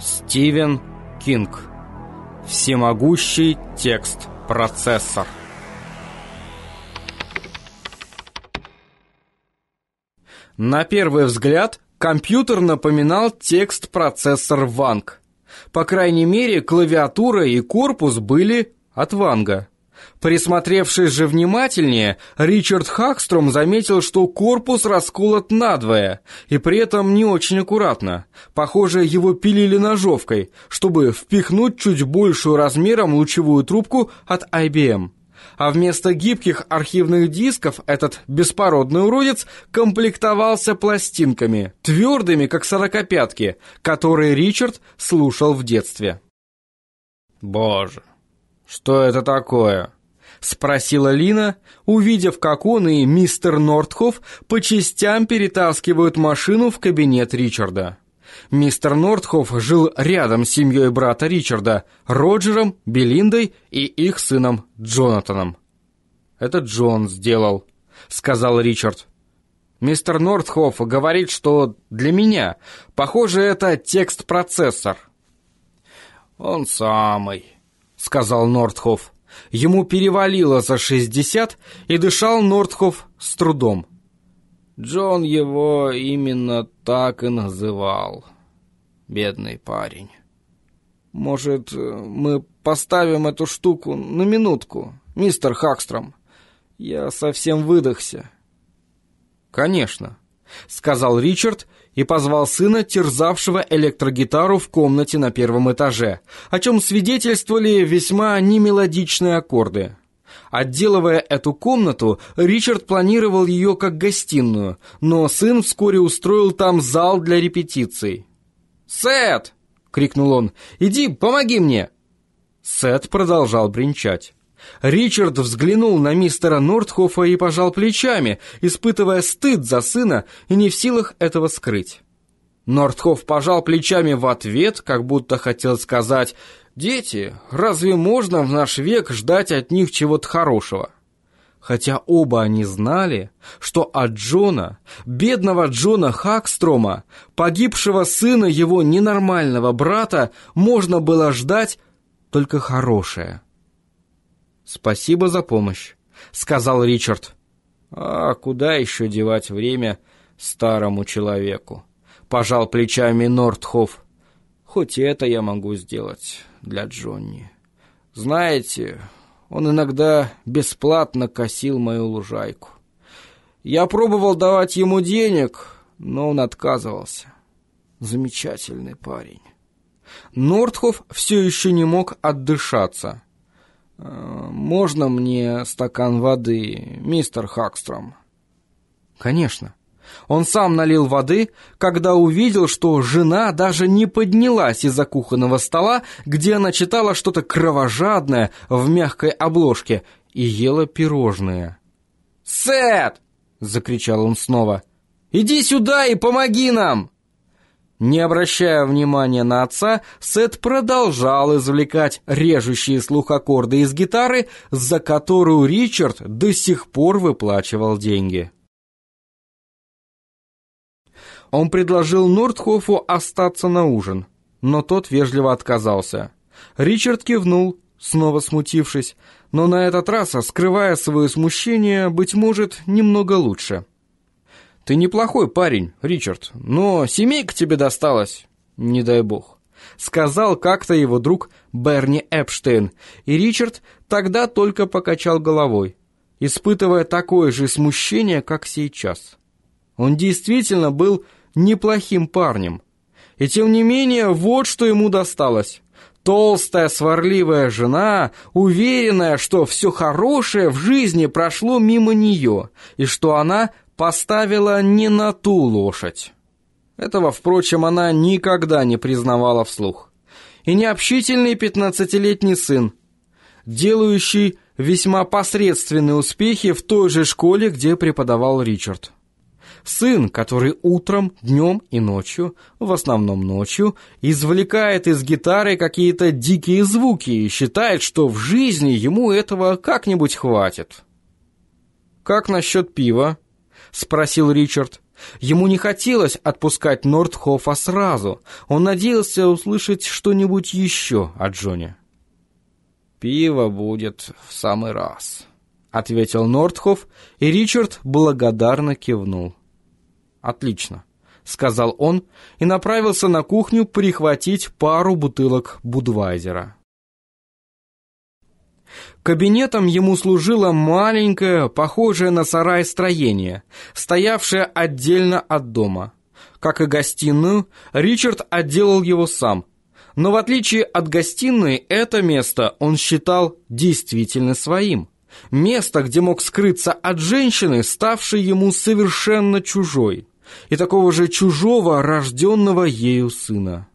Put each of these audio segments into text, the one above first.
Стивен Кинг. Всемогущий текст-процессор. На первый взгляд, компьютер напоминал текст-процессор Ванг. По крайней мере, клавиатура и корпус были от Ванга. Присмотревшись же внимательнее, Ричард Хакстром заметил, что корпус расколот надвое, и при этом не очень аккуратно. Похоже, его пилили ножовкой, чтобы впихнуть чуть большую размером лучевую трубку от IBM. А вместо гибких архивных дисков этот беспородный уродец комплектовался пластинками, твердыми, как сорокопятки, которые Ричард слушал в детстве. «Боже, что это такое?» — спросила Лина, увидев, как он и мистер Нортхоф по частям перетаскивают машину в кабинет Ричарда. Мистер Нортхоф жил рядом с семьей брата Ричарда, Роджером, Белиндой и их сыном Джонатаном. «Это Джон сделал», — сказал Ричард. «Мистер Нортхоф говорит, что для меня, похоже, это текст-процессор». «Он самый», — сказал Нортхоф. Ему перевалило за шестьдесят, и дышал Нортхоф с трудом. Джон его именно так и называл. Бедный парень. Может, мы поставим эту штуку на минутку, мистер Хакстром? Я совсем выдохся. Конечно, сказал Ричард и позвал сына, терзавшего электрогитару в комнате на первом этаже, о чем свидетельствовали весьма немелодичные аккорды. Отделывая эту комнату, Ричард планировал ее как гостиную, но сын вскоре устроил там зал для репетиций. «Сет!» — крикнул он. «Иди, помоги мне!» Сет продолжал бренчать. Ричард взглянул на мистера Нортхофа и пожал плечами, испытывая стыд за сына и не в силах этого скрыть. Нортхоф пожал плечами в ответ, как будто хотел сказать «Дети, разве можно в наш век ждать от них чего-то хорошего?» Хотя оба они знали, что от Джона, бедного Джона Хакстрома, погибшего сына его ненормального брата, можно было ждать только хорошее – «Спасибо за помощь», — сказал Ричард. «А куда еще девать время старому человеку?» — пожал плечами Нортхоф. «Хоть это я могу сделать для Джонни. Знаете, он иногда бесплатно косил мою лужайку. Я пробовал давать ему денег, но он отказывался. Замечательный парень». Нортхоф все еще не мог отдышаться — «Можно мне стакан воды, мистер Хакстром?» «Конечно». Он сам налил воды, когда увидел, что жена даже не поднялась из-за кухонного стола, где она читала что-то кровожадное в мягкой обложке и ела пирожные. «Сет!» — закричал он снова. «Иди сюда и помоги нам!» Не обращая внимания на отца, Сет продолжал извлекать режущие слух аккорды из гитары, за которую Ричард до сих пор выплачивал деньги. Он предложил Нортхофу остаться на ужин, но тот вежливо отказался. Ричард кивнул, снова смутившись, но на этот раз, скрывая свое смущение, быть может, немного лучше. Ты неплохой парень, Ричард, но семейка тебе досталась, не дай бог. Сказал как-то его друг Берни Эпштейн, и Ричард тогда только покачал головой, испытывая такое же смущение, как сейчас. Он действительно был неплохим парнем. И тем не менее, вот что ему досталось. Толстая, сварливая жена, уверенная, что все хорошее в жизни прошло мимо нее, и что она поставила не на ту лошадь. Этого, впрочем, она никогда не признавала вслух. И необщительный пятнадцатилетний сын, делающий весьма посредственные успехи в той же школе, где преподавал Ричард. Сын, который утром, днем и ночью, в основном ночью, извлекает из гитары какие-то дикие звуки и считает, что в жизни ему этого как-нибудь хватит. «Как насчет пива?» — спросил Ричард. Ему не хотелось отпускать Нордхофа сразу. Он надеялся услышать что-нибудь еще от Джонни. «Пиво будет в самый раз», — ответил Нордхоф, и Ричард благодарно кивнул. «Отлично», — сказал он и направился на кухню прихватить пару бутылок Будвайзера. Кабинетом ему служило маленькое, похожее на сарай строение, стоявшее отдельно от дома. Как и гостиную, Ричард отделал его сам. Но в отличие от гостиной, это место он считал действительно своим. Место, где мог скрыться от женщины, ставшей ему совершенно чужой, и такого же чужого, рожденного ею сына.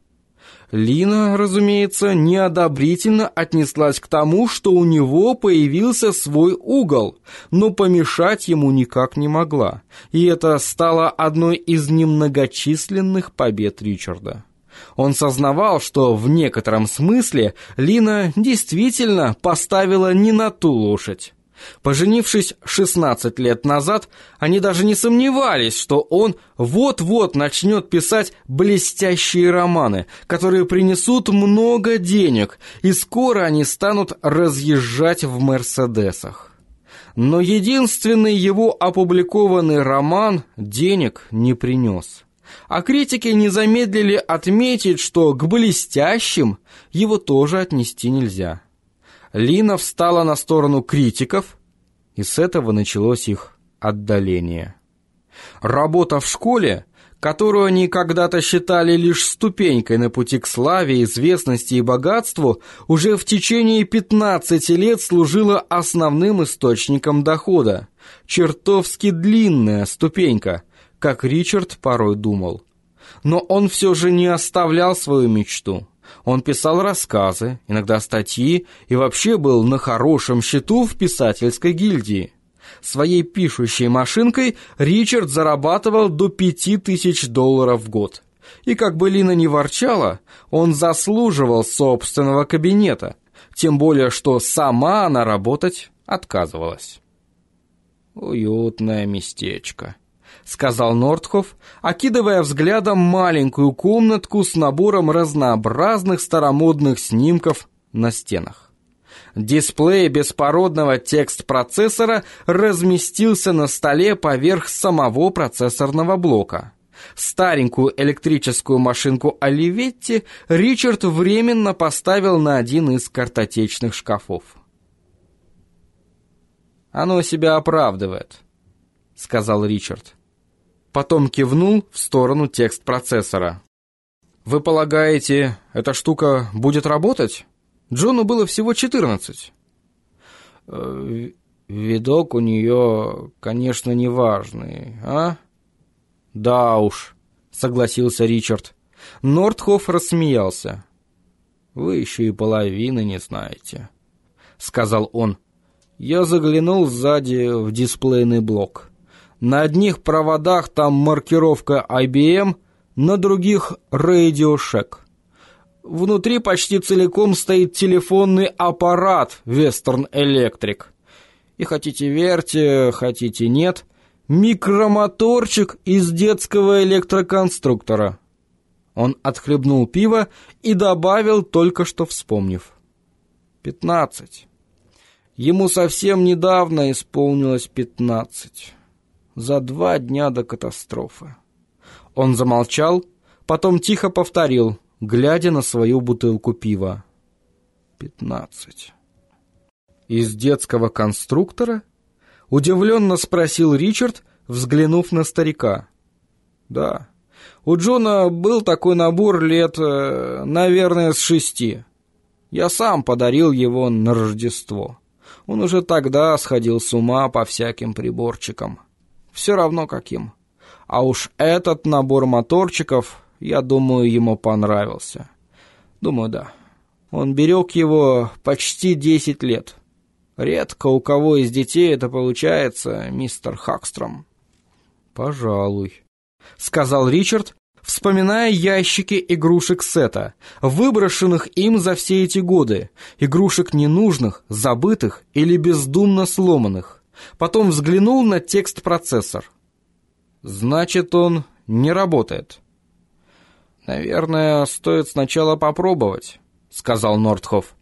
Лина, разумеется, неодобрительно отнеслась к тому, что у него появился свой угол, но помешать ему никак не могла, и это стало одной из немногочисленных побед Ричарда. Он сознавал, что в некотором смысле Лина действительно поставила не на ту лошадь. Поженившись 16 лет назад, они даже не сомневались, что он вот-вот начнет писать блестящие романы, которые принесут много денег, и скоро они станут разъезжать в «Мерседесах». Но единственный его опубликованный роман денег не принес. А критики не замедлили отметить, что к блестящим его тоже отнести нельзя. Лина встала на сторону критиков, и с этого началось их отдаление. Работа в школе, которую они когда-то считали лишь ступенькой на пути к славе, известности и богатству, уже в течение 15 лет служила основным источником дохода. Чертовски длинная ступенька, как Ричард порой думал. Но он все же не оставлял свою мечту. Он писал рассказы, иногда статьи и вообще был на хорошем счету в писательской гильдии. Своей пишущей машинкой Ричард зарабатывал до пяти тысяч долларов в год. И как бы Лина не ворчала, он заслуживал собственного кабинета, тем более что сама она работать отказывалась. «Уютное местечко», — сказал Нортхоф, окидывая взглядом маленькую комнатку с набором разнообразных старомодных снимков на стенах. Дисплей беспородного текст-процессора разместился на столе поверх самого процессорного блока. Старенькую электрическую машинку Оливетти Ричард временно поставил на один из картотечных шкафов. «Оно себя оправдывает», — сказал Ричард. Потом кивнул в сторону текст-процессора. «Вы полагаете, эта штука будет работать? Джону было всего 14. Э, «Видок у нее, конечно, неважный, а?» «Да уж», — согласился Ричард. Нортхоф рассмеялся. «Вы еще и половины не знаете», — сказал он. Я заглянул сзади в дисплейный блок. На одних проводах там маркировка IBM, на других Radio Shack. Внутри почти целиком стоит телефонный аппарат Western Electric. И хотите верьте, хотите нет, микромоторчик из детского электроконструктора. Он отхлебнул пиво и добавил, только что вспомнив. «Пятнадцать. Ему совсем недавно исполнилось пятнадцать» за два дня до катастрофы. Он замолчал, потом тихо повторил, глядя на свою бутылку пива. «Пятнадцать». «Из детского конструктора?» — удивленно спросил Ричард, взглянув на старика. «Да. У Джона был такой набор лет, э, наверное, с шести. Я сам подарил его на Рождество. Он уже тогда сходил с ума по всяким приборчикам» все равно каким. А уж этот набор моторчиков, я думаю, ему понравился. Думаю, да. Он берег его почти десять лет. Редко у кого из детей это получается, мистер Хакстром. «Пожалуй», — сказал Ричард, вспоминая ящики игрушек Сета, выброшенных им за все эти годы, игрушек ненужных, забытых или бездумно сломанных. Потом взглянул на текст-процессор. Значит, он не работает. Наверное, стоит сначала попробовать, сказал Нортхоф.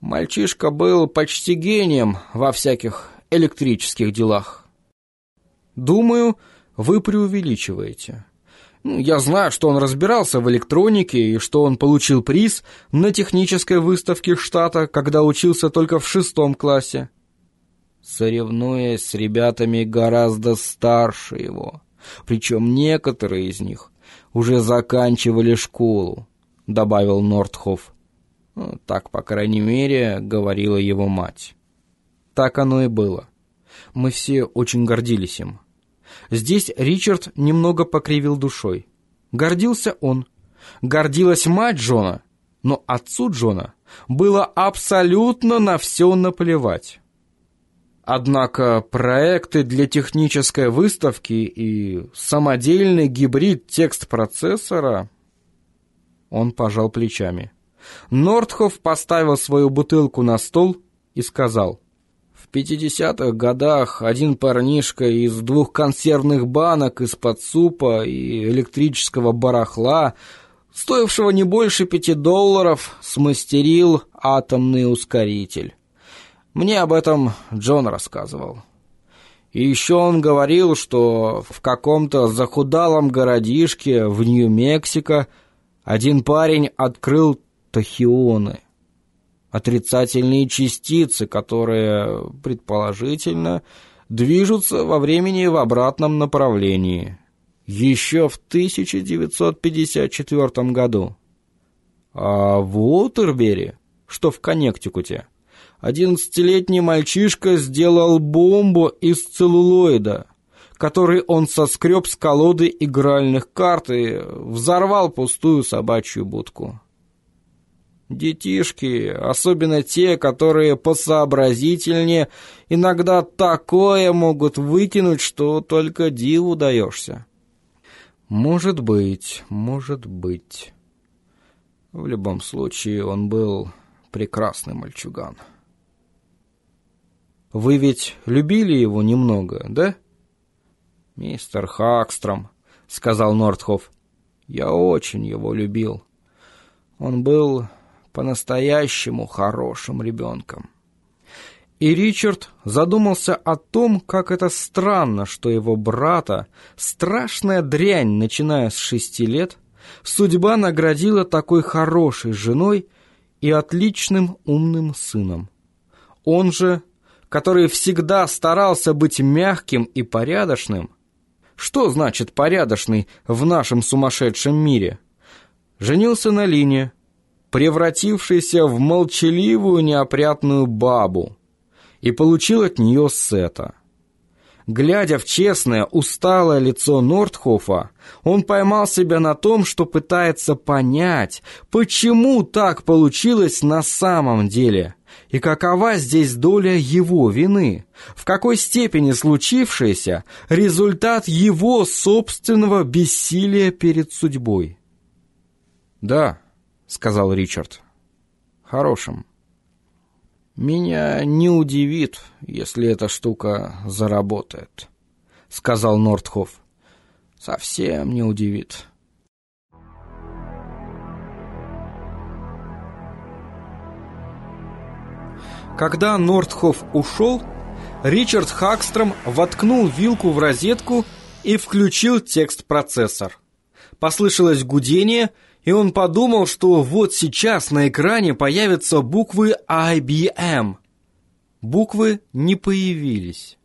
Мальчишка был почти гением во всяких электрических делах. Думаю, вы преувеличиваете. Ну, я знаю, что он разбирался в электронике и что он получил приз на технической выставке штата, когда учился только в шестом классе. Соревнуясь с ребятами гораздо старше его. Причем некоторые из них уже заканчивали школу, добавил Нортхоф. Ну, так, по крайней мере, говорила его мать. Так оно и было. Мы все очень гордились им. Здесь Ричард немного покривил душой. Гордился он. Гордилась мать Джона, но отцу Джона было абсолютно на все наплевать. Однако проекты для технической выставки и самодельный гибрид текст-процессора... Он пожал плечами. Нортхоф поставил свою бутылку на стол и сказал — в 50-х годах один парнишка из двух консервных банок из-под супа и электрического барахла, стоившего не больше пяти долларов, смастерил атомный ускоритель. Мне об этом Джон рассказывал. И еще он говорил, что в каком-то захудалом городишке в Нью-Мексико один парень открыл тахионы отрицательные частицы, которые, предположительно, движутся во времени в обратном направлении. Еще в 1954 году. А в Уотербери, что в Коннектикуте, одиннадцатилетний мальчишка сделал бомбу из целлулоида, который он соскреб с колоды игральных карт и взорвал пустую собачью будку. Детишки, особенно те, которые посообразительнее, иногда такое могут выкинуть, что только диву даешься. Может быть, может быть. В любом случае, он был прекрасный мальчуган. Вы ведь любили его немного, да? Мистер Хакстром, сказал Нортхоф. Я очень его любил. Он был по-настоящему хорошим ребенком. И Ричард задумался о том, как это странно, что его брата, страшная дрянь, начиная с шести лет, судьба наградила такой хорошей женой и отличным умным сыном. Он же, который всегда старался быть мягким и порядочным, что значит порядочный в нашем сумасшедшем мире? Женился на Лине, превратившийся в молчаливую неопрятную бабу, и получил от нее Сета. Глядя в честное, усталое лицо Нортхофа, он поймал себя на том, что пытается понять, почему так получилось на самом деле, и какова здесь доля его вины, в какой степени случившееся – результат его собственного бессилия перед судьбой. Да, — сказал Ричард. «Хорошим. Меня не удивит, если эта штука заработает», — сказал Нортхоф. «Совсем не удивит». Когда Нортхоф ушел, Ричард Хакстром воткнул вилку в розетку и включил текст-процессор. Послышалось гудение — и он подумал, что вот сейчас на экране появятся буквы IBM. Буквы не появились.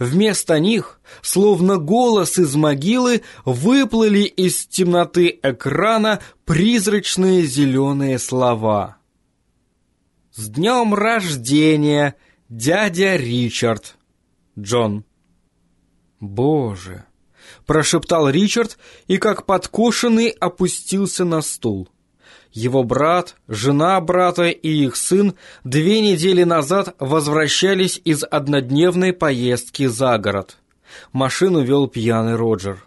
Вместо них, словно голос из могилы, выплыли из темноты экрана призрачные зеленые слова. «С днем рождения, дядя Ричард!» Джон. «Боже!» прошептал Ричард и как подкошенный опустился на стул. Его брат, жена брата и их сын две недели назад возвращались из однодневной поездки за город. Машину вел пьяный Роджер.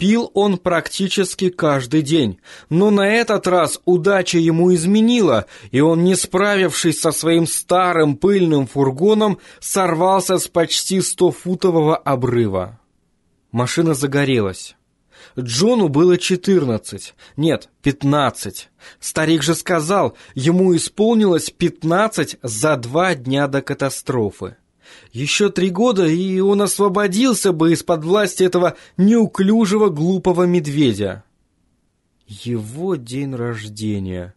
Пил он практически каждый день, но на этот раз удача ему изменила, и он, не справившись со своим старым пыльным фургоном, сорвался с почти стофутового обрыва. Машина загорелась. Джону было четырнадцать, нет, пятнадцать. Старик же сказал, ему исполнилось пятнадцать за два дня до катастрофы. Еще три года, и он освободился бы из-под власти этого неуклюжего глупого медведя. Его день рождения.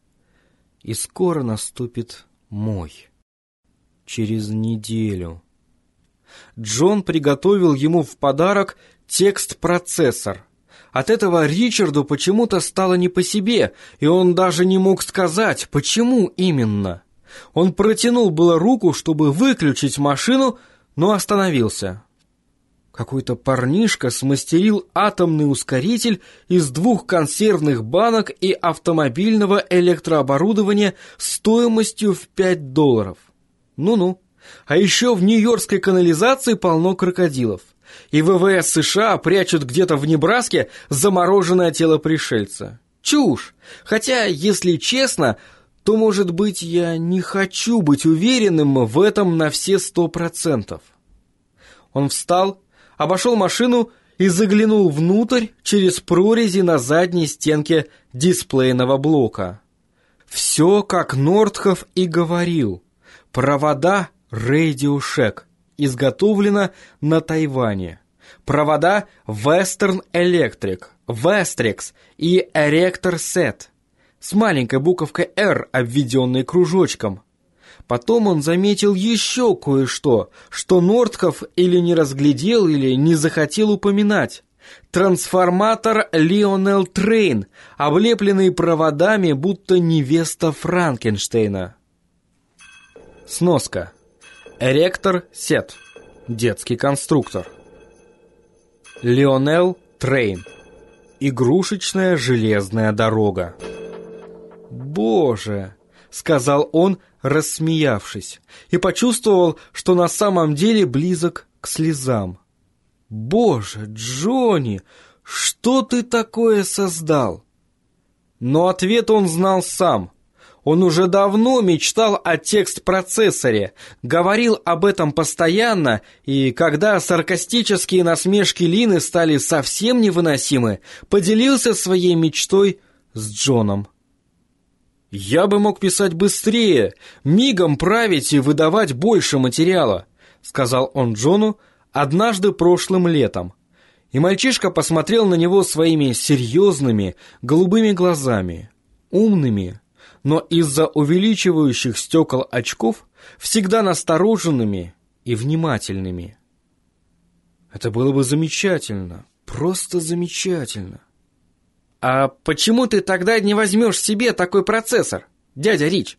И скоро наступит мой. Через неделю. Джон приготовил ему в подарок текст-процессор. От этого Ричарду почему-то стало не по себе, и он даже не мог сказать, почему именно. Он протянул было руку, чтобы выключить машину, но остановился. Какой-то парнишка смастерил атомный ускоритель из двух консервных банок и автомобильного электрооборудования стоимостью в 5 долларов. Ну-ну. А еще в нью-йоркской канализации полно крокодилов. И ВВС США прячут где-то в Небраске замороженное тело пришельца. Чушь! Хотя, если честно, то, может быть, я не хочу быть уверенным в этом на все сто процентов. Он встал, обошел машину и заглянул внутрь через прорези на задней стенке дисплейного блока. Все, как Нортхов и говорил. Провода Radio Shack изготовлено на Тайване. Провода Western Electric, Vestrex и Erector Set с маленькой буковкой R, обведенной кружочком. Потом он заметил еще кое-что, что Нордхоф или не разглядел, или не захотел упоминать. Трансформатор Lionel Train, облепленный проводами, будто невеста Франкенштейна. Сноска. Erector Set. Детский конструктор. Lionel Train. Игрушечная железная дорога. «Боже!» — сказал он, рассмеявшись, и почувствовал, что на самом деле близок к слезам. «Боже, Джонни, что ты такое создал?» Но ответ он знал сам. Он уже давно мечтал о текст-процессоре, говорил об этом постоянно, и когда саркастические насмешки Лины стали совсем невыносимы, поделился своей мечтой с Джоном. «Я бы мог писать быстрее, мигом править и выдавать больше материала», сказал он Джону однажды прошлым летом. И мальчишка посмотрел на него своими серьезными голубыми глазами, умными, но из-за увеличивающих стекол очков всегда настороженными и внимательными. Это было бы замечательно, просто замечательно. «А почему ты тогда не возьмешь себе такой процессор, дядя Рич?»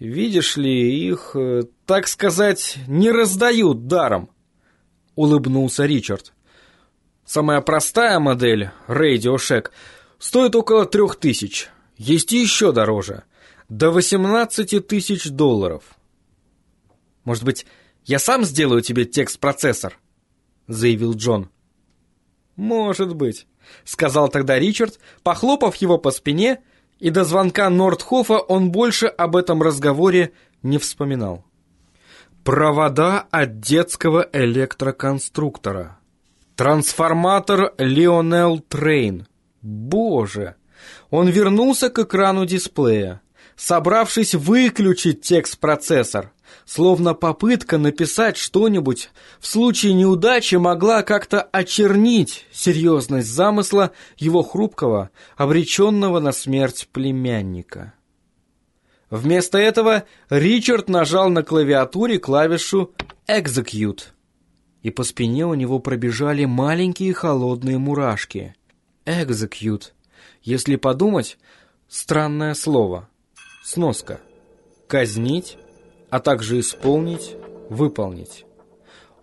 «Видишь ли, их, э, так сказать, не раздают даром», — улыбнулся Ричард. «Самая простая модель, Radio Shack, стоит около трех тысяч. Есть и еще дороже, до 18 тысяч долларов». «Может быть, я сам сделаю тебе текст-процессор?» — заявил Джон. «Может быть». — сказал тогда Ричард, похлопав его по спине, и до звонка Нордхофа он больше об этом разговоре не вспоминал. Провода от детского электроконструктора. Трансформатор Lionel Train. Боже! Он вернулся к экрану дисплея, собравшись выключить текст-процессор словно попытка написать что-нибудь в случае неудачи могла как-то очернить серьезность замысла его хрупкого, обреченного на смерть племянника. Вместо этого Ричард нажал на клавиатуре клавишу «Execute», и по спине у него пробежали маленькие холодные мурашки. «Execute», если подумать, странное слово. Сноска. «Казнить», а также исполнить, выполнить.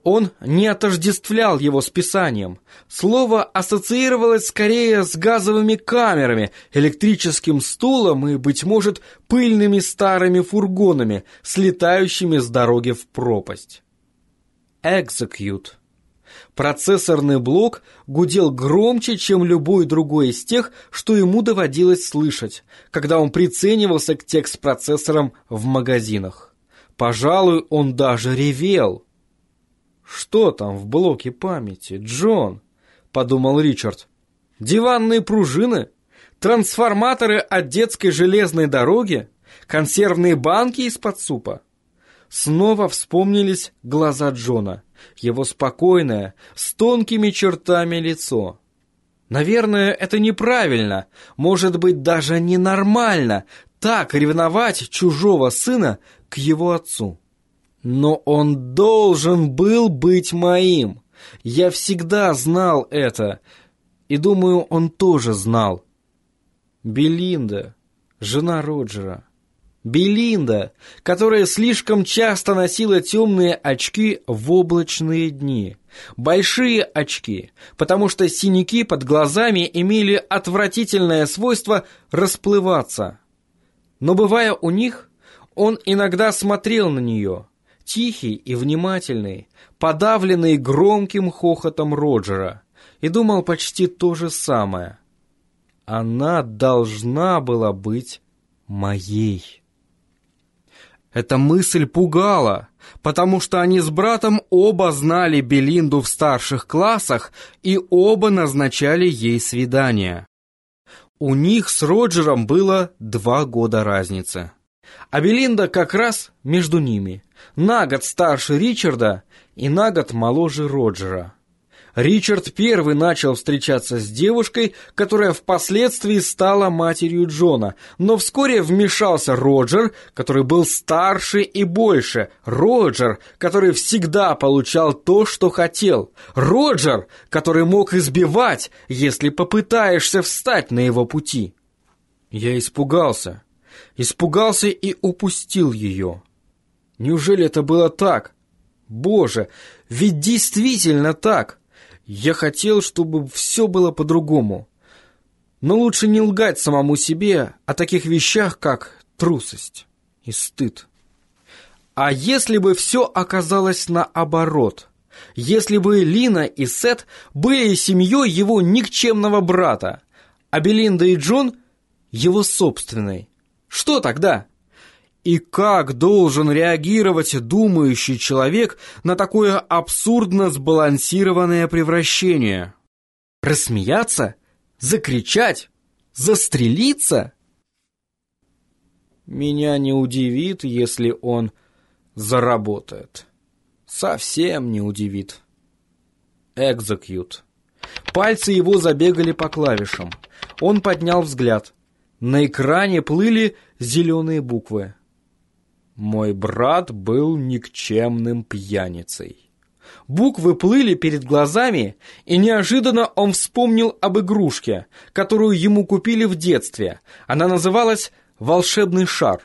Он не отождествлял его с писанием. Слово ассоциировалось скорее с газовыми камерами, электрическим стулом и, быть может, пыльными старыми фургонами, слетающими с дороги в пропасть. Execute. Процессорный блок гудел громче, чем любой другой из тех, что ему доводилось слышать, когда он приценивался к текст-процессорам в магазинах. Пожалуй, он даже ревел. Что там в блоке памяти, Джон? Подумал Ричард. Диванные пружины? Трансформаторы от детской железной дороги? Консервные банки из-под супа? Снова вспомнились глаза Джона, его спокойное, с тонкими чертами лицо. Наверное, это неправильно, может быть, даже ненормально, так ревновать чужого сына к его отцу. Но он должен был быть моим. Я всегда знал это, и думаю, он тоже знал. Белинда, жена Роджера. Белинда, которая слишком часто носила темные очки в облачные дни. Большие очки, потому что синяки под глазами имели отвратительное свойство расплываться. Но бывая у них, он иногда смотрел на нее, тихий и внимательный, подавленный громким хохотом Роджера, и думал почти то же самое. Она должна была быть моей. Эта мысль пугала, потому что они с братом оба знали Белинду в старших классах и оба назначали ей свидание. У них с Роджером было два года разницы. А Белинда как раз между ними, на год старше Ричарда и на год моложе Роджера. Ричард первый начал встречаться с девушкой, которая впоследствии стала матерью Джона, но вскоре вмешался Роджер, который был старше и больше, Роджер, который всегда получал то, что хотел, Роджер, который мог избивать, если попытаешься встать на его пути. Я испугался, испугался и упустил ее. Неужели это было так? Боже, ведь действительно так! Я хотел, чтобы все было по-другому. Но лучше не лгать самому себе о таких вещах, как трусость и стыд. А если бы все оказалось наоборот? Если бы Лина и Сет были семьей его никчемного брата, а Белинда и Джон — его собственной, что тогда? И как должен реагировать думающий человек на такое абсурдно сбалансированное превращение? Рассмеяться? Закричать? Застрелиться? Меня не удивит, если он заработает. Совсем не удивит. Экзекьют. Пальцы его забегали по клавишам. Он поднял взгляд. На экране плыли зеленые буквы. Мой брат был никчемным пьяницей. Буквы плыли перед глазами, и неожиданно он вспомнил об игрушке, которую ему купили в детстве. Она называлась «Волшебный шар».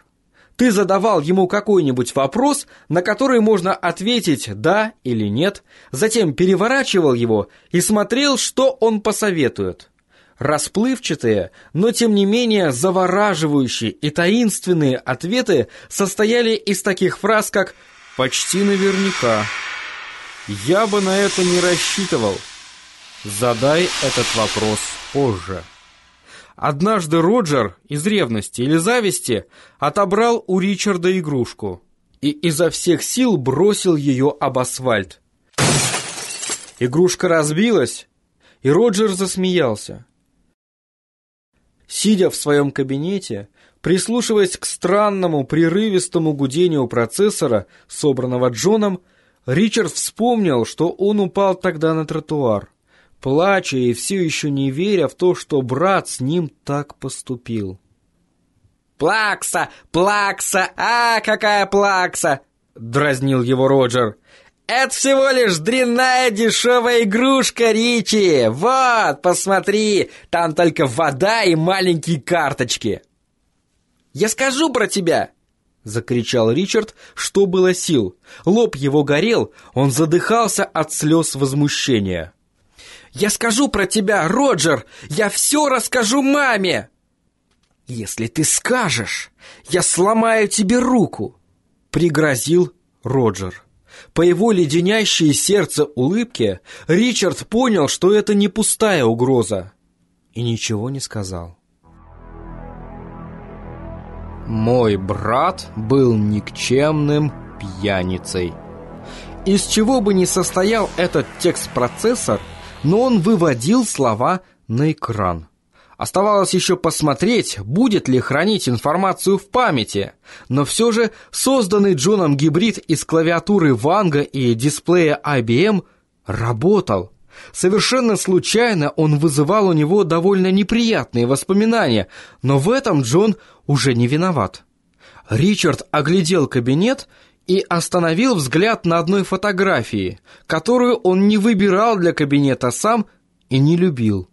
Ты задавал ему какой-нибудь вопрос, на который можно ответить «да» или «нет», затем переворачивал его и смотрел, что он посоветует. Расплывчатые, но тем не менее завораживающие и таинственные ответы состояли из таких фраз, как «почти наверняка», «я бы на это не рассчитывал», «задай этот вопрос позже». Однажды Роджер из ревности или зависти отобрал у Ричарда игрушку и изо всех сил бросил ее об асфальт. Игрушка разбилась, и Роджер засмеялся. Сидя в своем кабинете, прислушиваясь к странному прерывистому гудению процессора, собранного Джоном, Ричард вспомнил, что он упал тогда на тротуар, плача и все еще не веря в то, что брат с ним так поступил. «Плакса! Плакса! А, какая плакса!» — дразнил его Роджер. «Это всего лишь дрянная дешевая игрушка, Ричи! Вот, посмотри, там только вода и маленькие карточки!» «Я скажу про тебя!» — закричал Ричард, что было сил. Лоб его горел, он задыхался от слез возмущения. «Я скажу про тебя, Роджер! Я все расскажу маме!» «Если ты скажешь, я сломаю тебе руку!» — пригрозил Роджер. По его леденящей сердце улыбке Ричард понял, что это не пустая угроза, и ничего не сказал. Мой брат был никчемным пьяницей. Из чего бы ни состоял этот текст-процессор, но он выводил слова на экран. Оставалось еще посмотреть, будет ли хранить информацию в памяти. Но все же созданный Джоном гибрид из клавиатуры Ванга и дисплея IBM работал. Совершенно случайно он вызывал у него довольно неприятные воспоминания, но в этом Джон уже не виноват. Ричард оглядел кабинет и остановил взгляд на одной фотографии, которую он не выбирал для кабинета сам и не любил.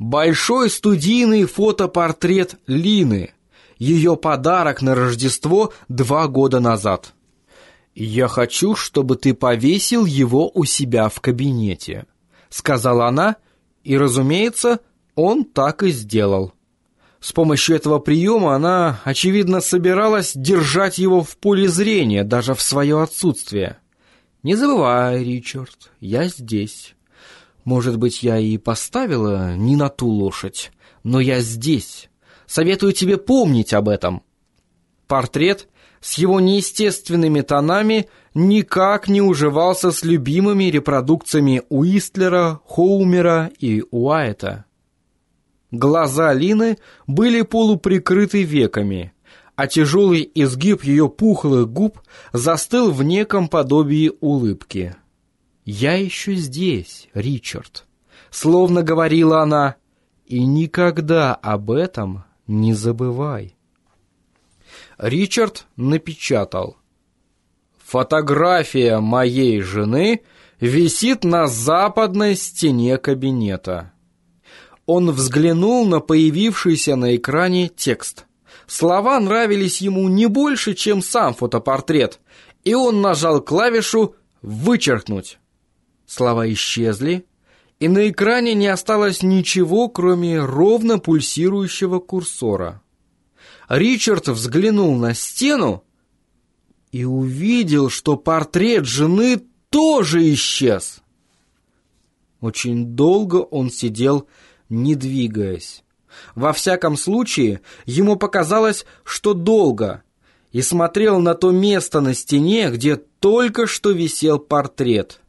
Большой студийный фотопортрет Лины. Ее подарок на Рождество два года назад. «Я хочу, чтобы ты повесил его у себя в кабинете», — сказала она, и, разумеется, он так и сделал. С помощью этого приема она, очевидно, собиралась держать его в поле зрения даже в свое отсутствие. «Не забывай, Ричард, я здесь». Может быть, я и поставила не на ту лошадь, но я здесь. Советую тебе помнить об этом. Портрет с его неестественными тонами никак не уживался с любимыми репродукциями Уистлера, Хоумера и Уайта. Глаза Лины были полуприкрыты веками, а тяжелый изгиб ее пухлых губ застыл в неком подобии улыбки. «Я еще здесь, Ричард», — словно говорила она, — «и никогда об этом не забывай». Ричард напечатал. «Фотография моей жены висит на западной стене кабинета». Он взглянул на появившийся на экране текст. Слова нравились ему не больше, чем сам фотопортрет, и он нажал клавишу «Вычеркнуть». Слова исчезли, и на экране не осталось ничего, кроме ровно пульсирующего курсора. Ричард взглянул на стену и увидел, что портрет жены тоже исчез. Очень долго он сидел, не двигаясь. Во всяком случае, ему показалось, что долго, и смотрел на то место на стене, где только что висел портрет.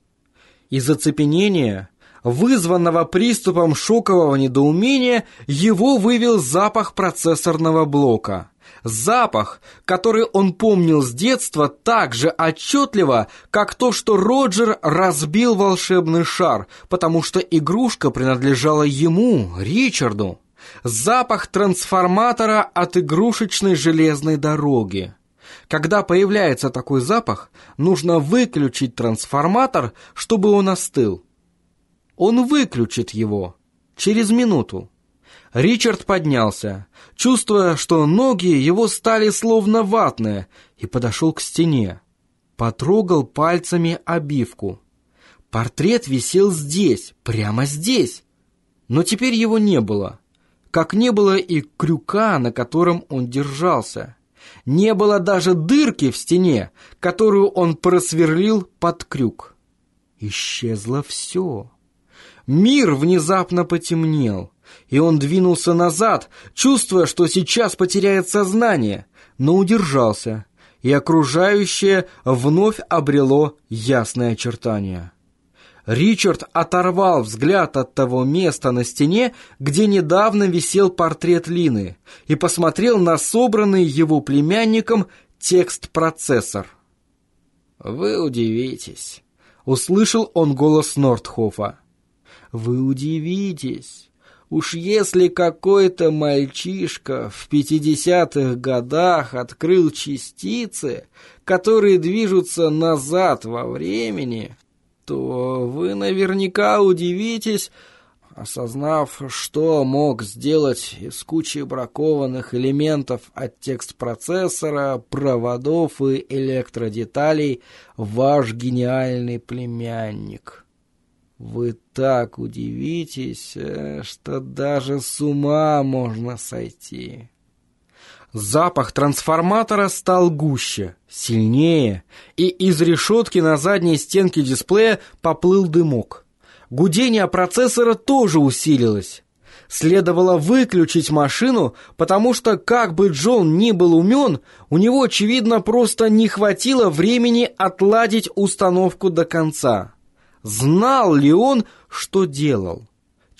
Из оцепенения, вызванного приступом шокового недоумения, его вывел запах процессорного блока. Запах, который он помнил с детства так же отчетливо, как то, что Роджер разбил волшебный шар, потому что игрушка принадлежала ему, Ричарду. Запах трансформатора от игрушечной железной дороги. Когда появляется такой запах, нужно выключить трансформатор, чтобы он остыл. Он выключит его через минуту. Ричард поднялся, чувствуя, что ноги его стали словно ватные, и подошел к стене. Потрогал пальцами обивку. Портрет висел здесь, прямо здесь. Но теперь его не было. Как не было и крюка, на котором он держался. Не было даже дырки в стене, которую он просверлил под крюк. Исчезло все. Мир внезапно потемнел, и он двинулся назад, чувствуя, что сейчас потеряет сознание, но удержался, и окружающее вновь обрело ясное очертание. Ричард оторвал взгляд от того места на стене, где недавно висел портрет Лины, и посмотрел на собранный его племянником текст-процессор. «Вы удивитесь», — услышал он голос Нортхофа. «Вы удивитесь. Уж если какой-то мальчишка в пятидесятых годах открыл частицы, которые движутся назад во времени, то вы наверняка удивитесь, осознав, что мог сделать из кучи бракованных элементов от текст-процессора, проводов и электродеталей ваш гениальный племянник. Вы так удивитесь, э, что даже с ума можно сойти. Запах трансформатора стал гуще, сильнее, и из решетки на задней стенке дисплея поплыл дымок. Гудение процессора тоже усилилось. Следовало выключить машину, потому что, как бы Джон ни был умен, у него, очевидно, просто не хватило времени отладить установку до конца. Знал ли он, что делал?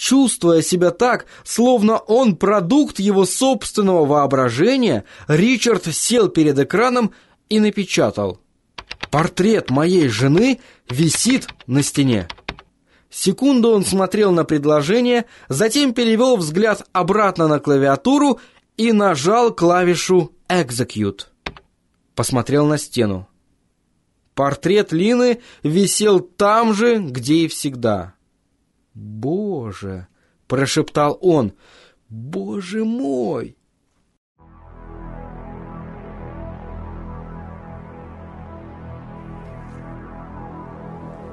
Чувствуя себя так, словно он продукт его собственного воображения, Ричард сел перед экраном и напечатал. «Портрет моей жены висит на стене». Секунду он смотрел на предложение, затем перевел взгляд обратно на клавиатуру и нажал клавишу «Execute». Посмотрел на стену. Портрет Лины висел там же, где и всегда. «Боже!» — прошептал он. «Боже мой!»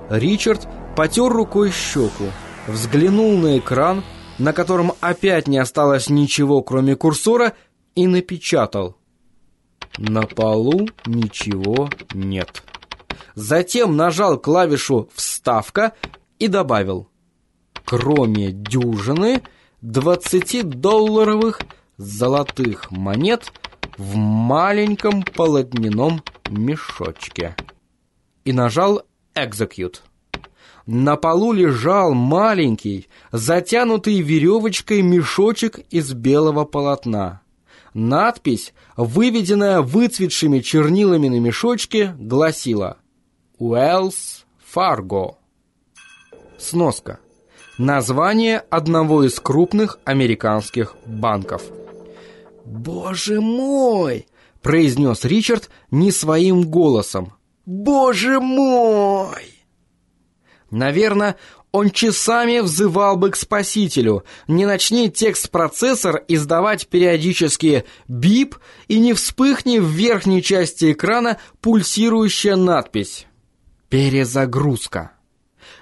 Ричард потер рукой щеку, взглянул на экран, на котором опять не осталось ничего, кроме курсора, и напечатал. На полу ничего нет. Затем нажал клавишу «Вставка» и добавил. Кроме дюжины 20-долларовых золотых монет в маленьком полотняном мешочке. И нажал «Execute». На полу лежал маленький, затянутый веревочкой мешочек из белого полотна. Надпись, выведенная выцветшими чернилами на мешочке, гласила «Уэллс Фарго». Сноска. Название одного из крупных американских банков. «Боже мой!» – произнес Ричард не своим голосом. «Боже мой!» Наверное, он часами взывал бы к спасителю, не начни текст-процессор издавать периодические бип и не вспыхни в верхней части экрана пульсирующая надпись «Перезагрузка».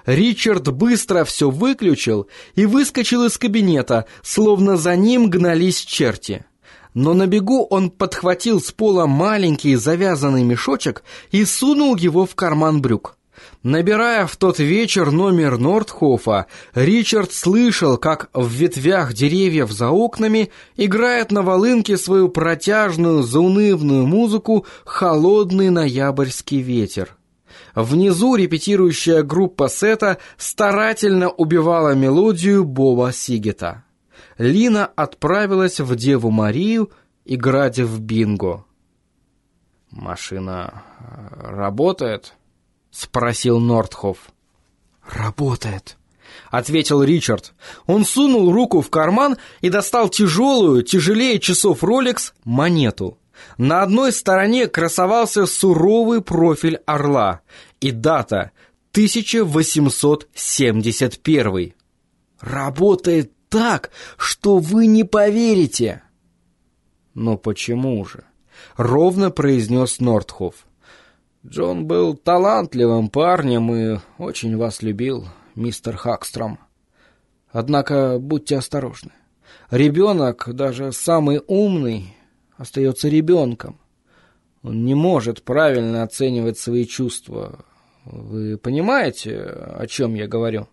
Ричард быстро все выключил и выскочил из кабинета, словно за ним гнались черти. Но на бегу он подхватил с пола маленький завязанный мешочек и сунул его в карман брюк. Набирая в тот вечер номер Нордхофа, Ричард слышал, как в ветвях деревьев за окнами играет на волынке свою протяжную, заунывную музыку холодный ноябрьский ветер. Внизу репетирующая группа сета старательно убивала мелодию Боба Сигета. Лина отправилась в Деву Марию играть в бинго. «Машина работает?» — спросил Нортхоф. «Работает», — ответил Ричард. Он сунул руку в карман и достал тяжелую, тяжелее часов Rolex, монету. На одной стороне красовался суровый профиль орла и дата 1871. «Работает так, что вы не поверите!» «Но почему же?» — ровно произнес Нортхоф. Джон был талантливым парнем и очень вас любил, мистер Хакстром. Однако будьте осторожны. Ребенок, даже самый умный, остается ребенком. Он не может правильно оценивать свои чувства. Вы понимаете, о чем я говорю?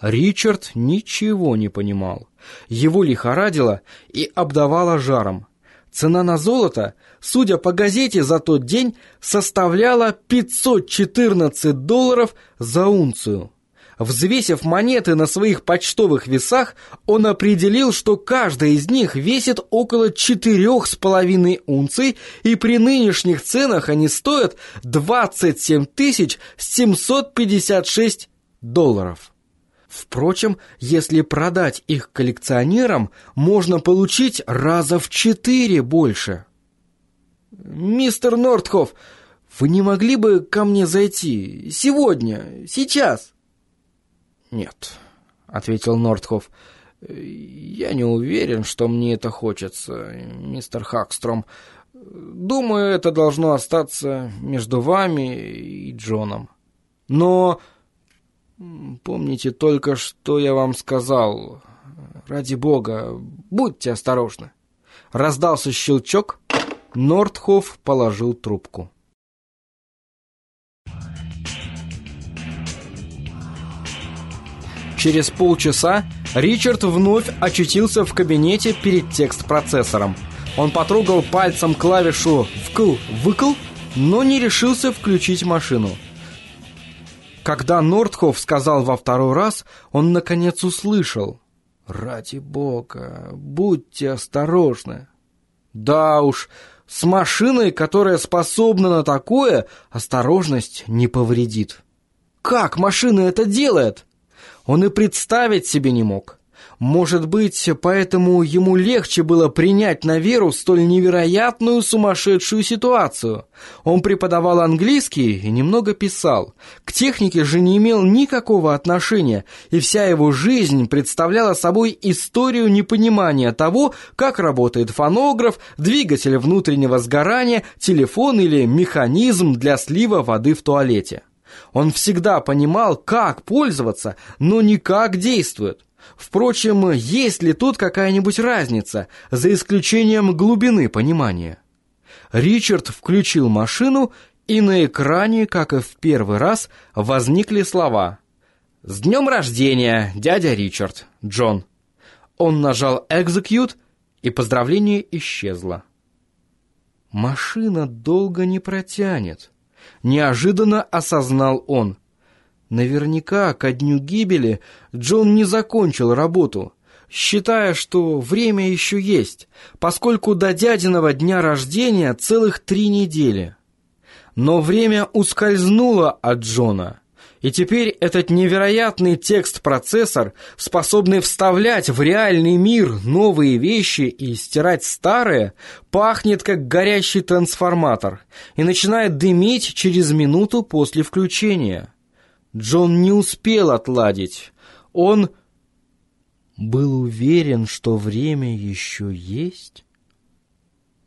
Ричард ничего не понимал. Его лихорадило и обдавало жаром. Цена на золото, судя по газете за тот день, составляла 514 долларов за унцию. Взвесив монеты на своих почтовых весах, он определил, что каждая из них весит около четырех с половиной унций, и при нынешних ценах они стоят 27 756 долларов. Впрочем, если продать их коллекционерам, можно получить раза в четыре больше. «Мистер Нортхоф, вы не могли бы ко мне зайти? Сегодня? Сейчас?» «Нет», — ответил Нортхоф. «Я не уверен, что мне это хочется, мистер Хакстром. Думаю, это должно остаться между вами и Джоном. Но Помните только, что я вам сказал. Ради бога, будьте осторожны. Раздался щелчок, Нортхоф положил трубку. Через полчаса Ричард вновь очутился в кабинете перед текст-процессором. Он потрогал пальцем клавишу «вкл-выкл», но не решился включить машину. Когда Нордхоф сказал во второй раз, он наконец услышал. «Ради бога, будьте осторожны». Да уж, с машиной, которая способна на такое, осторожность не повредит. Как машина это делает? Он и представить себе не мог. Может быть, поэтому ему легче было принять на веру столь невероятную сумасшедшую ситуацию. Он преподавал английский и немного писал. К технике же не имел никакого отношения, и вся его жизнь представляла собой историю непонимания того, как работает фонограф, двигатель внутреннего сгорания, телефон или механизм для слива воды в туалете. Он всегда понимал, как пользоваться, но не как действует. Впрочем, есть ли тут какая-нибудь разница, за исключением глубины понимания? Ричард включил машину, и на экране, как и в первый раз, возникли слова «С днем рождения, дядя Ричард, Джон». Он нажал «Execute», и поздравление исчезло. «Машина долго не протянет», — неожиданно осознал он — Наверняка ко дню гибели Джон не закончил работу, считая, что время еще есть, поскольку до дядиного дня рождения целых три недели. Но время ускользнуло от Джона, и теперь этот невероятный текст-процессор, способный вставлять в реальный мир новые вещи и стирать старые, пахнет как горящий трансформатор и начинает дымить через минуту после включения. Джон не успел отладить. Он был уверен, что время еще есть?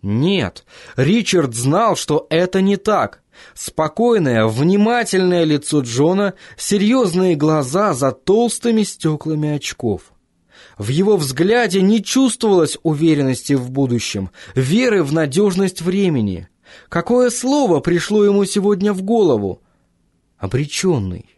Нет, Ричард знал, что это не так. Спокойное, внимательное лицо Джона, серьезные глаза за толстыми стеклами очков. В его взгляде не чувствовалось уверенности в будущем, веры в надежность времени. Какое слово пришло ему сегодня в голову? Обреченный.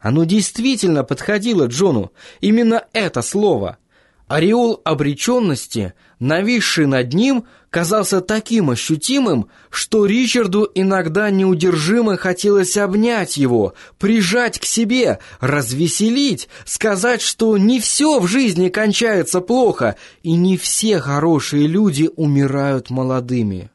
Оно действительно подходило Джону, именно это слово. Ореол обреченности, нависший над ним, казался таким ощутимым, что Ричарду иногда неудержимо хотелось обнять его, прижать к себе, развеселить, сказать, что не все в жизни кончается плохо, и не все хорошие люди умирают молодыми.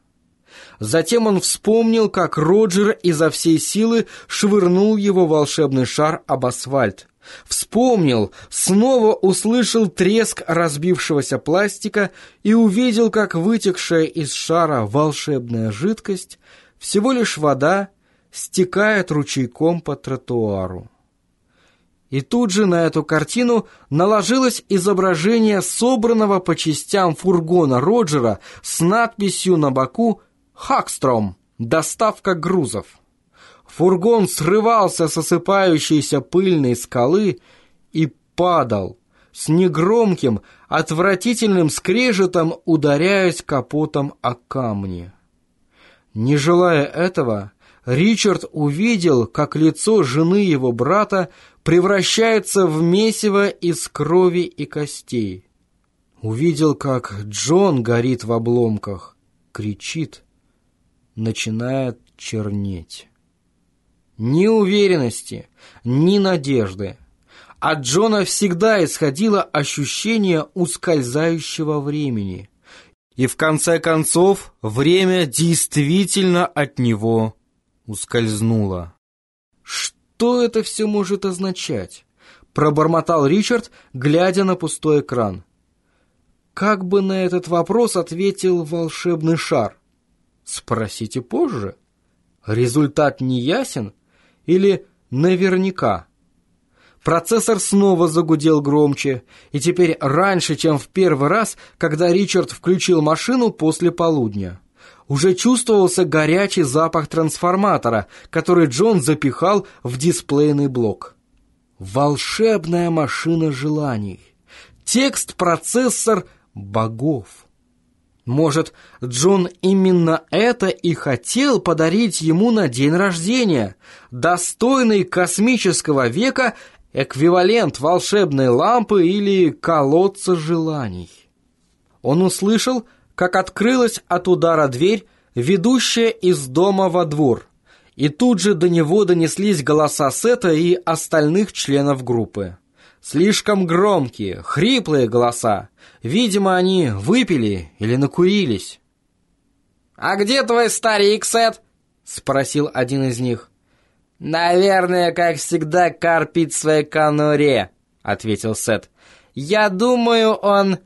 Затем он вспомнил, как Роджер изо всей силы швырнул его волшебный шар об асфальт. Вспомнил, снова услышал треск разбившегося пластика и увидел, как вытекшая из шара волшебная жидкость, всего лишь вода, стекает ручейком по тротуару. И тут же на эту картину наложилось изображение собранного по частям фургона Роджера с надписью на боку Хакстром. Доставка грузов. Фургон срывался с осыпающейся пыльной скалы и падал, с негромким, отвратительным скрежетом ударяясь капотом о камни. Не желая этого, Ричард увидел, как лицо жены его брата превращается в месиво из крови и костей. Увидел, как Джон горит в обломках, кричит — начинает чернеть. Ни уверенности, ни надежды. От Джона всегда исходило ощущение ускользающего времени. И в конце концов время действительно от него ускользнуло. «Что это все может означать?» Пробормотал Ричард, глядя на пустой экран. Как бы на этот вопрос ответил волшебный шар? Спросите позже. Результат не ясен или наверняка? Процессор снова загудел громче, и теперь раньше, чем в первый раз, когда Ричард включил машину после полудня. Уже чувствовался горячий запах трансформатора, который Джон запихал в дисплейный блок. Волшебная машина желаний. Текст-процессор богов. Может, Джон именно это и хотел подарить ему на день рождения, достойный космического века эквивалент волшебной лампы или колодца желаний. Он услышал, как открылась от удара дверь, ведущая из дома во двор, и тут же до него донеслись голоса Сета и остальных членов группы. Слишком громкие, хриплые голоса. Видимо, они выпили или накурились. «А где твой старик, Сет?» — спросил один из них. «Наверное, как всегда, карпит в своей конуре», — ответил Сет. «Я думаю, он...»